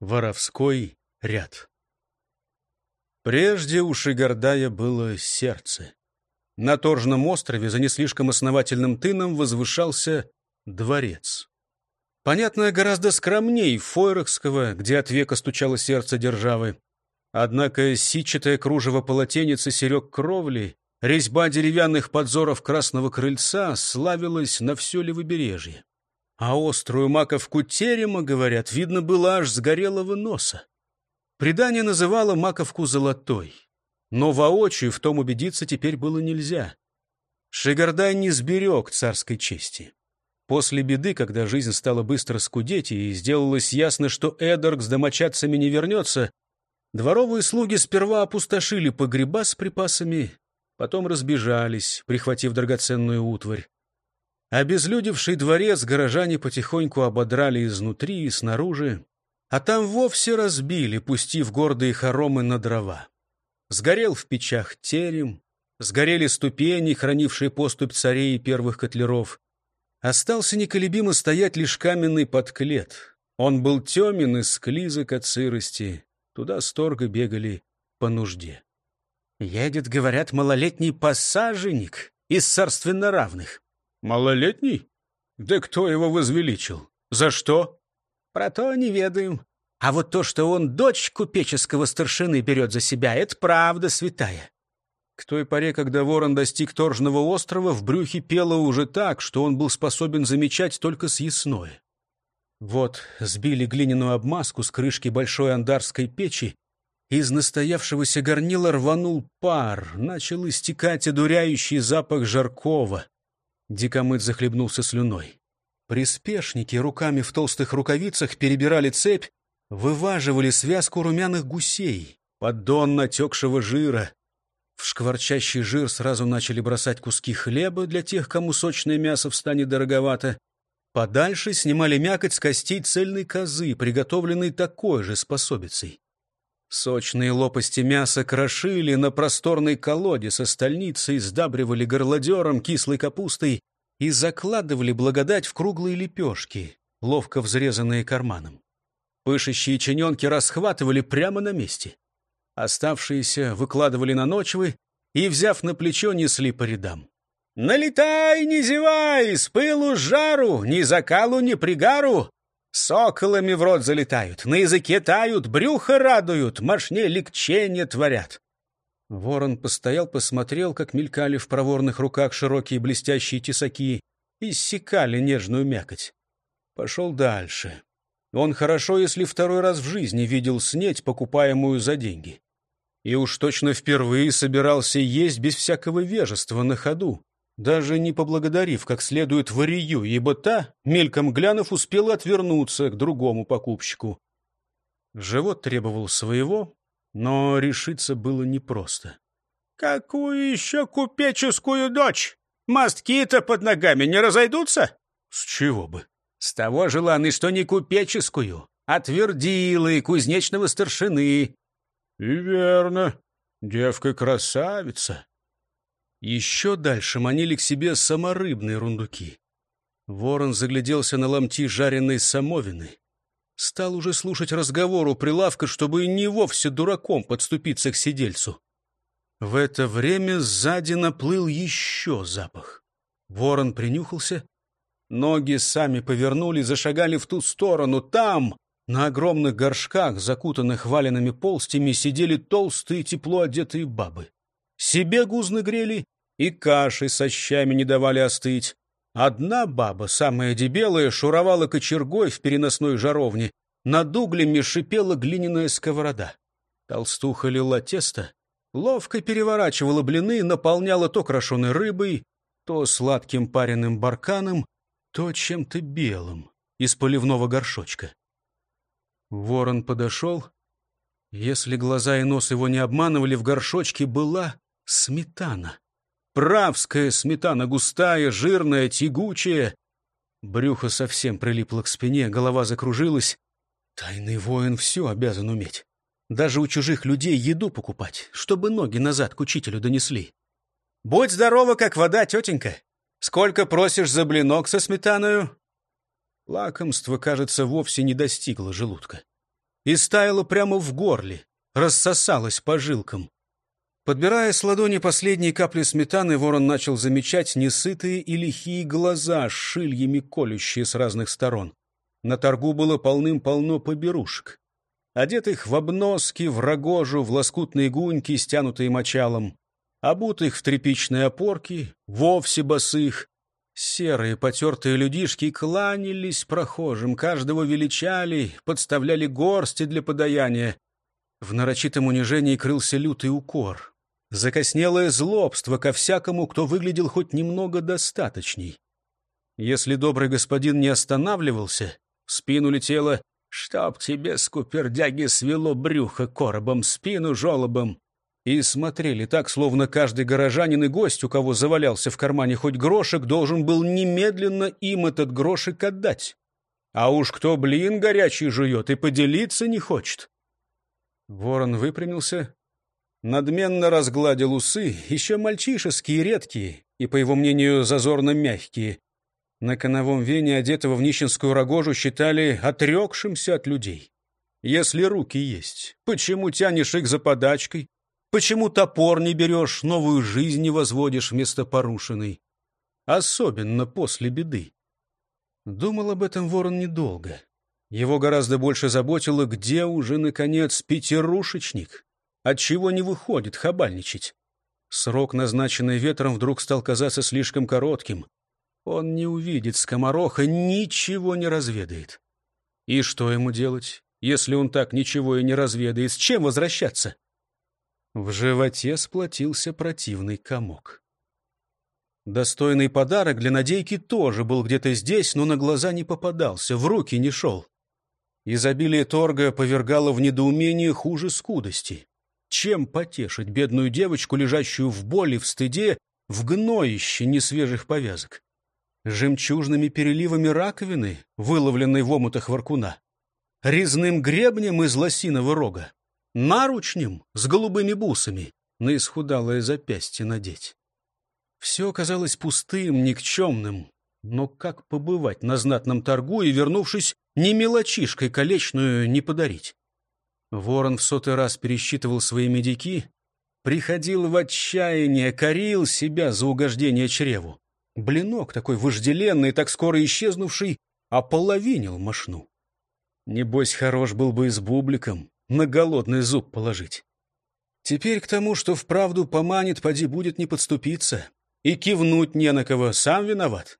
Воровской ряд. Прежде у Шигардая было сердце. На Торжном острове за не слишком основательным тыном возвышался дворец. Понятно, гораздо скромней Фойрахского, где от века стучало сердце державы. Однако ситчатое кружево полотенец серег кровли, резьба деревянных подзоров красного крыльца славилась на все левобережье. А острую маковку терема, говорят, видно было аж с горелого носа. Предание называло маковку золотой. Но воочию в том убедиться теперь было нельзя. Шигардай не сберег царской чести. После беды, когда жизнь стала быстро скудеть и сделалось ясно, что Эдорг с домочадцами не вернется, дворовые слуги сперва опустошили погреба с припасами, потом разбежались, прихватив драгоценную утварь. Обезлюдевший дворец горожане потихоньку ободрали изнутри и снаружи, а там вовсе разбили, пустив гордые хоромы на дрова. Сгорел в печах терем, сгорели ступени, хранившие поступь царей и первых котлеров. Остался неколебимо стоять лишь каменный подклет. Он был темен и склизок от сырости. Туда сторго бегали по нужде. Едет, говорят, малолетний посаженник из царственно равных. Малолетний? Да кто его возвеличил? За что? Про то не ведаем. А вот то, что он дочь купеческого старшины берет за себя, это правда святая. К той поре, когда ворон достиг Торжного острова, в брюхе пело уже так, что он был способен замечать только съестное. Вот сбили глиняную обмазку с крышки большой андарской печи, из настоявшегося горнила рванул пар, начал истекать одуряющий запах жаркого. Дикомыт захлебнулся слюной. Приспешники руками в толстых рукавицах перебирали цепь, вываживали связку румяных гусей, поддон натекшего жира. В шкварчащий жир сразу начали бросать куски хлеба для тех, кому сочное мясо встанет дороговато. Подальше снимали мякоть с костей цельной козы, приготовленной такой же способицей. Сочные лопасти мяса крошили на просторной колоде со стольницей, сдабривали горлодером, кислой капустой и закладывали благодать в круглые лепешки, ловко взрезанные карманом. Пышущие чиненки расхватывали прямо на месте. Оставшиеся выкладывали на ночвы и, взяв на плечо, несли по рядам. «Налетай, не зевай, с пылу с жару, ни закалу, ни пригару, Соколами в рот залетают, на языке тают, брюхо радуют, мошне легчение творят. Ворон постоял, посмотрел, как мелькали в проворных руках широкие блестящие тесаки, и иссекали нежную мякоть. Пошел дальше. Он хорошо, если второй раз в жизни видел снеть, покупаемую за деньги. И уж точно впервые собирался есть без всякого вежества на ходу даже не поблагодарив как следует варию, ибо та, мельком глянув, успела отвернуться к другому покупщику. Живот требовал своего, но решиться было непросто. — Какую еще купеческую дочь? Мостки-то под ногами не разойдутся? — С чего бы? — С того желанный, что не купеческую, а твердилы кузнечного старшины. — И верно, девка-красавица. Еще дальше манили к себе саморыбные рундуки. Ворон загляделся на ломти жареной самовины. Стал уже слушать разговор у прилавка, чтобы не вовсе дураком подступиться к сидельцу. В это время сзади наплыл еще запах. Ворон принюхался. Ноги сами повернули, зашагали в ту сторону. Там, на огромных горшках, закутанных валенными полстями, сидели толстые тепло одетые бабы. Себе гузны грели и каши со щами не давали остыть. Одна баба, самая дебелая, шуровала кочергой в переносной жаровне. Над углями шипела глиняная сковорода. Толстуха лила тесто, ловко переворачивала блины, наполняла то крашеной рыбой, то сладким пареным барканом, то чем-то белым из поливного горшочка. Ворон подошел. Если глаза и нос его не обманывали, в горшочке была Сметана. Правская сметана, густая, жирная, тягучая. Брюхо совсем прилипло к спине, голова закружилась. Тайный воин все обязан уметь. Даже у чужих людей еду покупать, чтобы ноги назад к учителю донесли. «Будь здорова, как вода, тетенька! Сколько просишь за блинок со сметаною?» Лакомство, кажется, вовсе не достигло желудка. и стаяла прямо в горле, рассосалась по жилкам. Подбирая с ладони последние капли сметаны, ворон начал замечать несытые и лихие глаза, шильями колющие с разных сторон. На торгу было полным-полно поберушек. Одетых в обноски, в рогожу, в лоскутные гуньки, стянутые мочалом. Обутых в тряпичные опорки, вовсе босых. Серые потертые людишки кланялись прохожим, каждого величали, подставляли горсти для подаяния. В нарочитом унижении крылся лютый укор закоснелое злобство ко всякому, кто выглядел хоть немного достаточней. Если добрый господин не останавливался, в спину летело «Чтоб тебе, скупердяги, свело брюхо коробом, спину жолобом!» И смотрели так, словно каждый горожанин и гость, у кого завалялся в кармане хоть грошек, должен был немедленно им этот грошек отдать. А уж кто блин горячий жует и поделиться не хочет. Ворон выпрямился, надменно разгладил усы, еще мальчишеские, редкие и, по его мнению, зазорно мягкие. На коновом вене, одетого в нищенскую рогожу, считали отрекшимся от людей. Если руки есть, почему тянешь их за подачкой? Почему топор не берешь, новую жизнь не возводишь вместо порушенной? Особенно после беды. Думал об этом ворон недолго. Его гораздо больше заботило, где уже, наконец, пятерушечник, Отчего не выходит хабальничать? Срок, назначенный ветром, вдруг стал казаться слишком коротким. Он не увидит скомороха, ничего не разведает. И что ему делать, если он так ничего и не разведает? С чем возвращаться? В животе сплотился противный комок. Достойный подарок для Надейки тоже был где-то здесь, но на глаза не попадался, в руки не шел. Изобилие торга повергало в недоумение хуже скудости. Чем потешить бедную девочку, лежащую в боли, в стыде, в гноище несвежих повязок? Жемчужными переливами раковины, выловленной в омутах воркуна? Резным гребнем из лосиного рога? Наручнем с голубыми бусами на исхудалое запястье надеть? Все казалось пустым, никчемным. Но как побывать на знатном торгу и, вернувшись, ни мелочишкой колечную не подарить? Ворон в сотый раз пересчитывал свои медики, приходил в отчаяние, корил себя за угождение чреву. Блинок, такой вожделенный, так скоро исчезнувший, ополовинил мошну. Небось, хорош был бы и с бубликом, на голодный зуб положить. Теперь к тому, что вправду поманит, поди будет не подступиться. И кивнуть не на кого, сам виноват.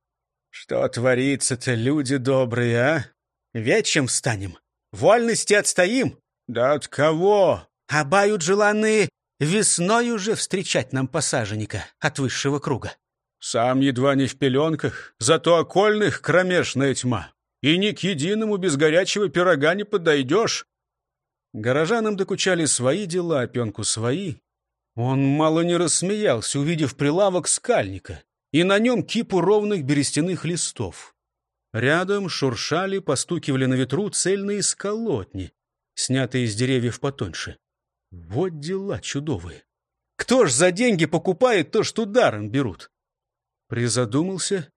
Что творится-то, люди добрые, а? Вечем встанем, вольности отстоим, «Да от кого?» «Обают желанные весной уже встречать нам посаженника от высшего круга». «Сам едва не в пеленках, зато окольных кромешная тьма. И ни к единому без горячего пирога не подойдешь». Горожанам докучали свои дела, а пенку свои. Он мало не рассмеялся, увидев прилавок скальника, и на нем кипу ровных берестяных листов. Рядом шуршали, постукивали на ветру цельные сколотни, снятые из деревьев потоньше. Вот дела чудовые. Кто ж за деньги покупает то, что даром берут? Призадумался,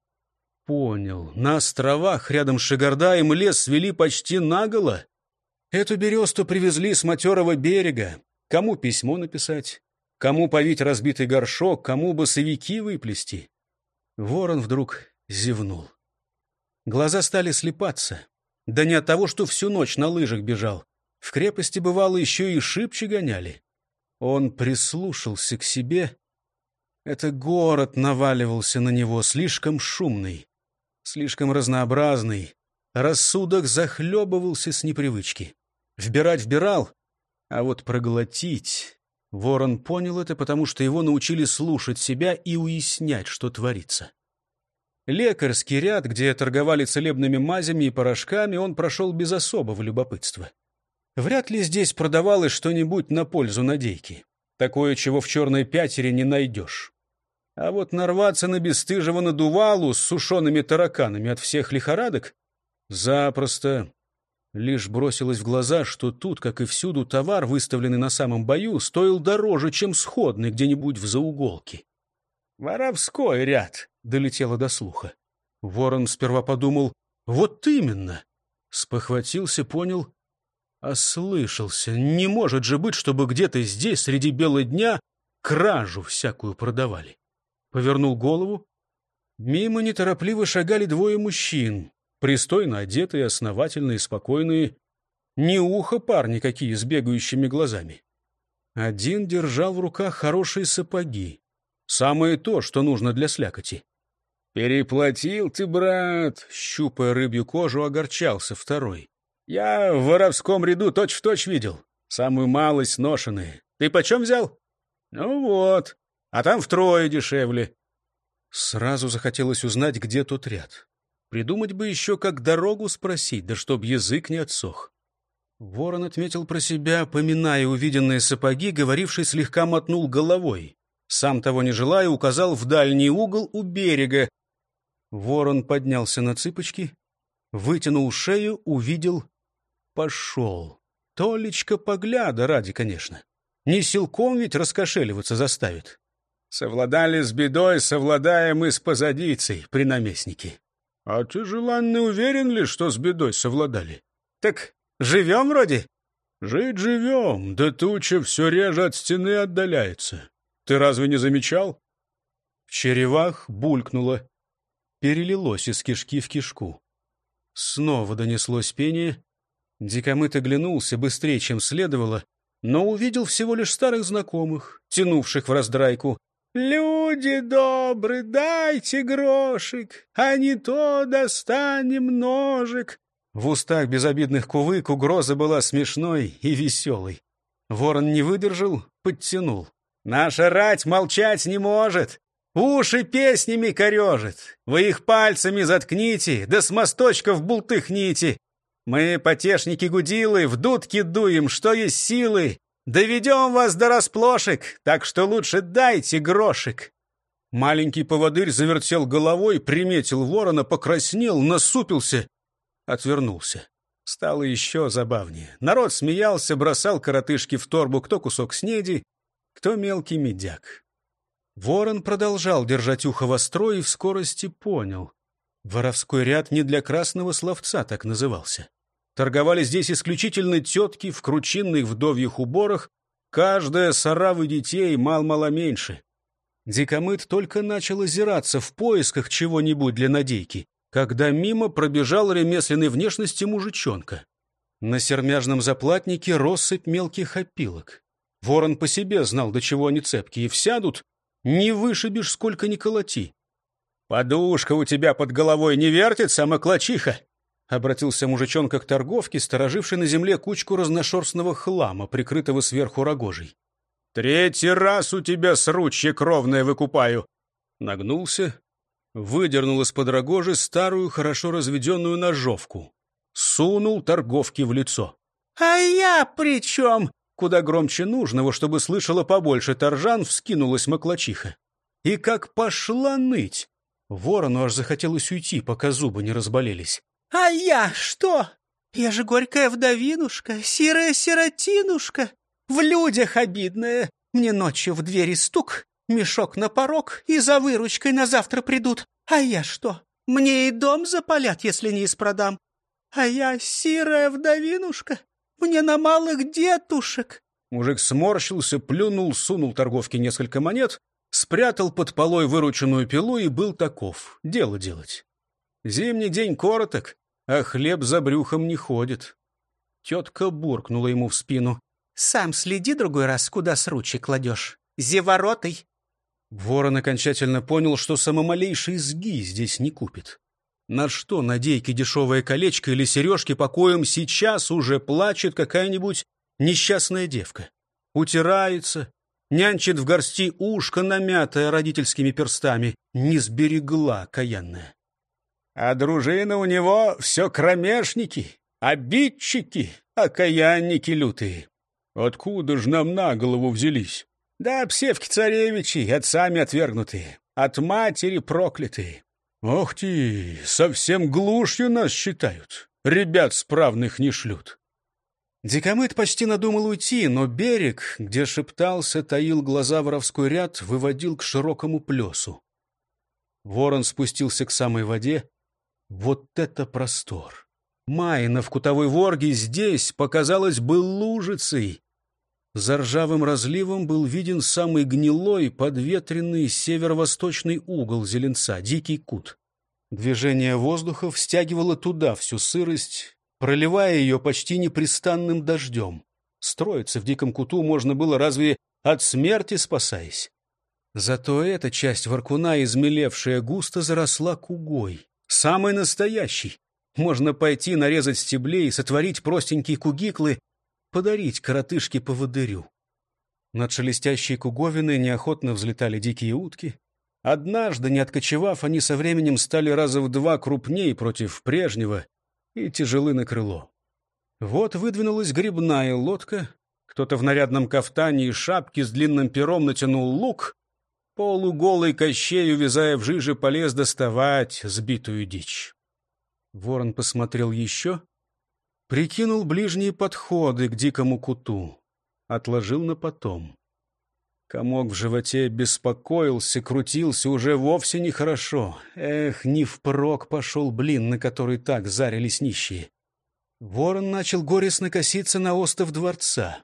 понял. На островах рядом с Шигардаем лес свели почти наголо. Эту бересту привезли с матерого берега. Кому письмо написать? Кому повить разбитый горшок? Кому босовики выплести? Ворон вдруг зевнул. Глаза стали слепаться. Да не от того, что всю ночь на лыжах бежал. В крепости, бывало, еще и шибче гоняли. Он прислушался к себе. Это город наваливался на него, слишком шумный, слишком разнообразный. Рассудок захлебывался с непривычки. Вбирать вбирал, а вот проглотить... Ворон понял это, потому что его научили слушать себя и уяснять, что творится. Лекарский ряд, где торговали целебными мазями и порошками, он прошел без особого любопытства. Вряд ли здесь продавалось что-нибудь на пользу надейки. Такое, чего в черной пятере не найдешь. А вот нарваться на бесстыжего надувалу с сушеными тараканами от всех лихорадок запросто. Лишь бросилось в глаза, что тут, как и всюду, товар, выставленный на самом бою, стоил дороже, чем сходный где-нибудь в зауголке. «Воровской ряд!» — долетело до слуха. Ворон сперва подумал «Вот именно!» Спохватился, понял Ослышался. Не может же быть, чтобы где-то здесь, среди бела дня, кражу всякую продавали. Повернул голову. Мимо неторопливо шагали двое мужчин, пристойно одетые, основательные, спокойные. Не ухо парни какие с бегающими глазами. Один держал в руках хорошие сапоги. Самое то, что нужно для слякоти. «Переплатил ты, брат!» — щупая рыбью кожу, огорчался второй. «Я в воровском ряду точь-в-точь точь видел. Самую малость ношеные. Ты почем взял?» «Ну вот. А там втрое дешевле». Сразу захотелось узнать, где тот ряд. Придумать бы еще, как дорогу спросить, да чтоб язык не отсох. Ворон отметил про себя, поминая увиденные сапоги, говоривший слегка мотнул головой. Сам того не желая, указал в дальний угол у берега. Ворон поднялся на цыпочки, вытянул шею, увидел, пошел. Толечка погляда ради, конечно. Не силком ведь раскошеливаться заставит. Совладали с бедой, совладая мы с позадицей, при наместнике. А ты, желанный, уверен ли, что с бедой совладали? Так живем вроде? Жить живем, да туча все реже от стены отдаляется. Ты разве не замечал? В черевах булькнуло. Перелилось из кишки в кишку. Снова донеслось пение. Дикомыт оглянулся быстрее, чем следовало, но увидел всего лишь старых знакомых, тянувших в раздрайку. «Люди добрые, дайте грошик, а не то достанем ножик». В устах безобидных кувык угроза была смешной и веселой. Ворон не выдержал, подтянул. «Наша рать молчать не может, уши песнями корежит. Вы их пальцами заткните, да с мосточков бултыхните. Мы, потешники-гудилы, в дудки дуем, что есть силы. Доведем вас до расплошек, так что лучше дайте грошек. Маленький поводырь завертел головой, приметил ворона, покраснел, насупился, отвернулся. Стало еще забавнее. Народ смеялся, бросал коротышки в торбу, кто кусок снеди, кто мелкий медяк. Ворон продолжал держать ухо востро и в скорости понял. Воровской ряд не для красного словца так назывался. Торговали здесь исключительно тетки в кручинных вдовьих уборах, каждая с оравы детей мал-мало меньше. Дикомыт только начал озираться в поисках чего-нибудь для надейки, когда мимо пробежал ремесленной внешности мужичонка. На сермяжном заплатнике россыпь мелких опилок. Ворон по себе знал, до чего они цепкие, всядут, не вышибешь, сколько ни колоти. «Подушка у тебя под головой не вертится, маклачиха!» Обратился мужичонка к торговке, сторожившей на земле кучку разношерстного хлама, прикрытого сверху рогожей. «Третий раз у тебя сручье кровное выкупаю!» Нагнулся, выдернул из-под рогожи старую, хорошо разведенную ножовку. Сунул торговке в лицо. «А я при чем?» Куда громче нужного, чтобы слышала побольше торжан, вскинулась маклачиха. И как пошла ныть! Ворону аж захотелось уйти, пока зубы не разболелись. «А я что? Я же горькая вдовинушка, сирая сиротинушка, в людях обидная. Мне ночью в двери стук, мешок на порог, и за выручкой на завтра придут. А я что? Мне и дом запалят, если не испродам. А я сирая вдовинушка, мне на малых детушек». Мужик сморщился, плюнул, сунул торговке несколько монет, спрятал под полой вырученную пилу и был таков. Дело делать. Зимний день короток, а хлеб за брюхом не ходит. Тетка буркнула ему в спину. «Сам следи другой раз, куда сручи кладешь. Зеворотой!» Ворон окончательно понял, что самомалейший сги здесь не купит. На что надейки дешевое колечко или сережки покоем сейчас уже плачет какая-нибудь несчастная девка. Утирается, нянчит в горсти ушко, намятое родительскими перстами, не сберегла каянная. А дружина у него все кромешники, обидчики, окаянники лютые. Откуда ж нам на голову взялись? Да, псевки царевичи, отцами отвергнутые, от матери проклятые. Ох ты, совсем глушью нас считают, ребят справных не шлют. Дикомыт почти надумал уйти, но берег, где шептался, таил глаза воровской ряд, выводил к широкому плесу. Ворон спустился к самой воде, вот это простор! Майна в кутовой ворге здесь показалась бы лужицей. За ржавым разливом был виден самый гнилой, подветренный северо-восточный угол зеленца, дикий кут. Движение воздуха стягивало туда всю сырость, проливая ее почти непрестанным дождем. Строиться в диком куту можно было разве от смерти спасаясь. Зато эта часть воркуна, измелевшая густо, заросла кугой. Самый настоящий. Можно пойти нарезать стеблей, сотворить простенькие кугиклы, подарить коротышке по водырю. Над шелестящей куговиной неохотно взлетали дикие утки. Однажды, не откочевав, они со временем стали раза в два крупнее против прежнего и тяжелы на крыло. Вот выдвинулась грибная лодка. Кто-то в нарядном кафтане и шапке с длинным пером натянул лук. Полуголый Кощей, увязая в жиже, полез доставать сбитую дичь. Ворон посмотрел еще, прикинул ближние подходы к дикому куту, отложил на потом. Комок в животе беспокоился, крутился уже вовсе нехорошо. Эх, не впрок пошел блин, на который так зарились нищие. Ворон начал горестно коситься на остов дворца.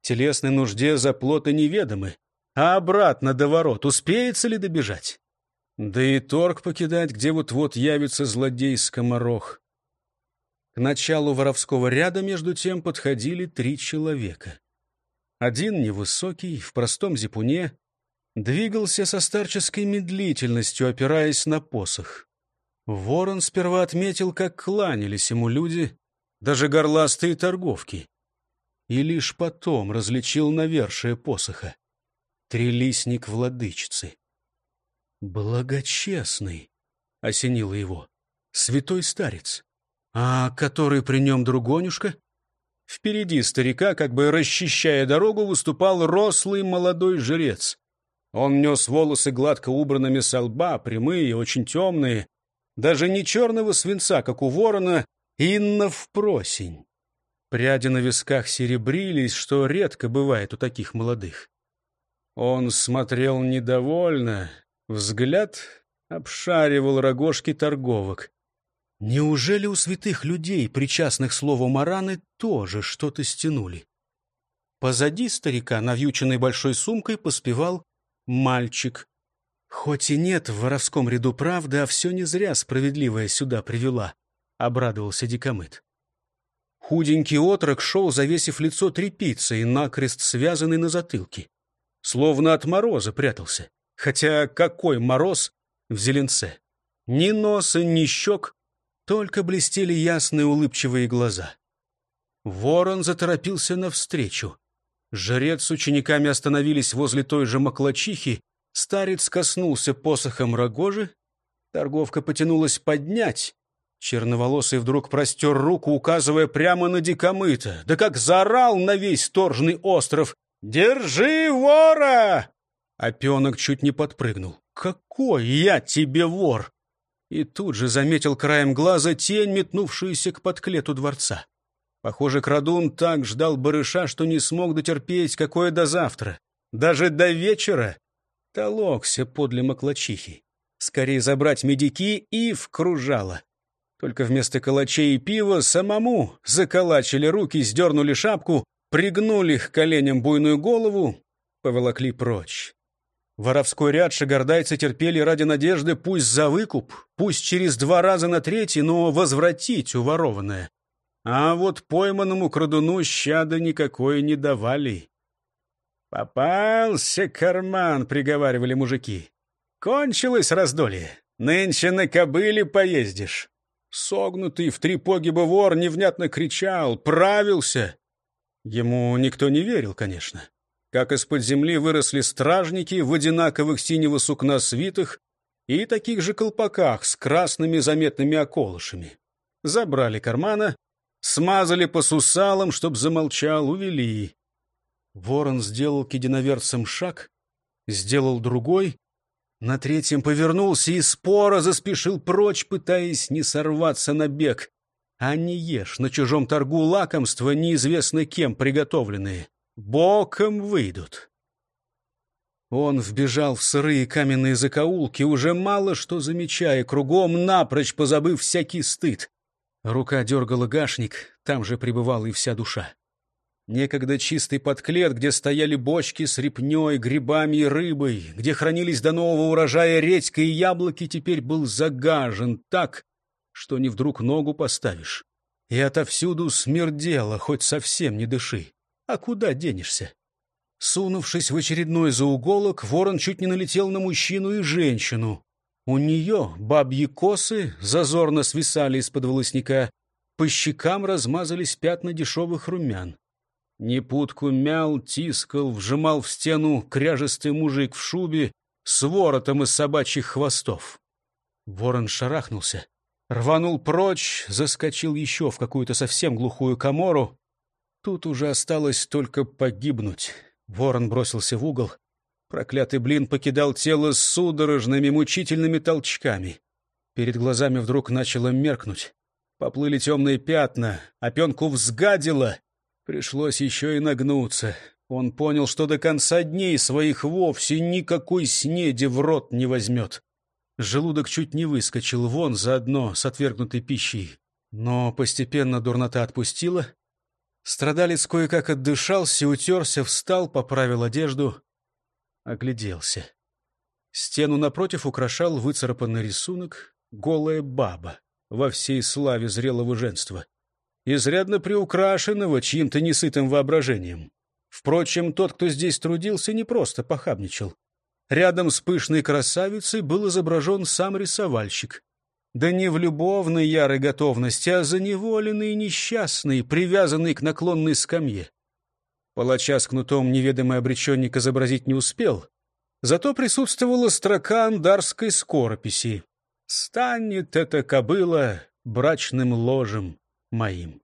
Телесной нужде заплоты неведомы, а обратно до ворот успеется ли добежать? Да и торг покидать, где вот-вот явится злодей скоморох. К началу воровского ряда, между тем, подходили три человека. Один невысокий, в простом зипуне, двигался со старческой медлительностью, опираясь на посох. Ворон сперва отметил, как кланялись ему люди, даже горластые торговки, и лишь потом различил навершие посоха. Трелисник владычицы. «Благочестный», — осенило его, — «святой старец». «А который при нем другонюшка?» Впереди старика, как бы расчищая дорогу, выступал рослый молодой жрец. Он нес волосы гладко убранными со лба, прямые, очень темные, даже не черного свинца, как у ворона, инна в просень. Пряди на висках серебрились, что редко бывает у таких молодых. Он смотрел недовольно, взгляд обшаривал рогожки торговок. Неужели у святых людей, причастных слову Мараны, тоже что-то стянули? Позади старика, навьюченной большой сумкой, поспевал мальчик. Хоть и нет в воровском ряду правды, а все не зря справедливая сюда привела, — обрадовался дикомыт. Худенький отрок шел, завесив лицо тряпицей, накрест связанный на затылке. Словно от мороза прятался. Хотя какой мороз в зеленце? Ни носа, ни щек, только блестели ясные улыбчивые глаза. Ворон заторопился навстречу. Жрец с учениками остановились возле той же маклачихи. Старец коснулся посохом рогожи. Торговка потянулась поднять. Черноволосый вдруг простер руку, указывая прямо на дикомыта. Да как заорал на весь торжный остров. «Держи вора!» Опенок чуть не подпрыгнул. «Какой я тебе вор!» и тут же заметил краем глаза тень, метнувшуюся к подклету дворца. Похоже, крадун так ждал барыша, что не смог дотерпеть, какое до завтра. Даже до вечера толокся подле маклачихи. Скорее забрать медики и вкружало. Только вместо калачей и пива самому заколачили руки, сдернули шапку, пригнули к коленям буйную голову, поволокли прочь. Воровской ряд шагардайцы терпели ради надежды пусть за выкуп, пусть через два раза на третий, но возвратить уворованное. А вот пойманному крадуну щада никакой не давали. «Попался карман», — приговаривали мужики. «Кончилось раздолье. Нынче на кобыле поездишь». Согнутый в три погиба вор невнятно кричал, правился. Ему никто не верил, конечно как из-под земли выросли стражники в одинаковых синего сукна свитах и таких же колпаках с красными заметными околышами. Забрали кармана, смазали по сусалам, чтоб замолчал, увели. Ворон сделал к единоверцам шаг, сделал другой, на третьем повернулся и споро заспешил прочь, пытаясь не сорваться на бег. А не ешь на чужом торгу лакомства, неизвестно кем приготовленные боком выйдут. Он вбежал в сырые каменные закоулки, уже мало что замечая, кругом напрочь позабыв всякий стыд. Рука дергала гашник, там же пребывала и вся душа. Некогда чистый подклет, где стояли бочки с репней, грибами и рыбой, где хранились до нового урожая редька и яблоки, теперь был загажен так, что не вдруг ногу поставишь. И отовсюду смердело, хоть совсем не дыши. А куда денешься? Сунувшись в очередной зауголок, ворон чуть не налетел на мужчину и женщину. У нее бабьи косы зазорно свисали из-под волосника, по щекам размазались пятна дешевых румян. Непутку мял, тискал, вжимал в стену кряжестый мужик в шубе с воротом из собачьих хвостов. Ворон шарахнулся, рванул прочь, заскочил еще в какую-то совсем глухую комору. Тут уже осталось только погибнуть. Ворон бросился в угол. Проклятый блин покидал тело с судорожными мучительными толчками. Перед глазами вдруг начало меркнуть. Поплыли темные пятна, опенку взгадило — Пришлось еще и нагнуться. Он понял, что до конца дней своих вовсе никакой снеди в рот не возьмет. Желудок чуть не выскочил вон заодно с отвергнутой пищей. Но постепенно дурнота отпустила. Страдалец кое-как отдышался, утерся, встал, поправил одежду, огляделся. Стену напротив украшал выцарапанный рисунок «Голая баба» во всей славе зрелого женства изрядно приукрашенного чьим-то несытым воображением. Впрочем, тот, кто здесь трудился, не просто похабничал. Рядом с пышной красавицей был изображен сам рисовальщик. Да не в любовной ярой готовности, а заневоленный и несчастный, привязанный к наклонной скамье. Палача с кнутом неведомый обреченник изобразить не успел. Зато присутствовала строка андарской скорописи. «Станет эта кобыла брачным ложем моим.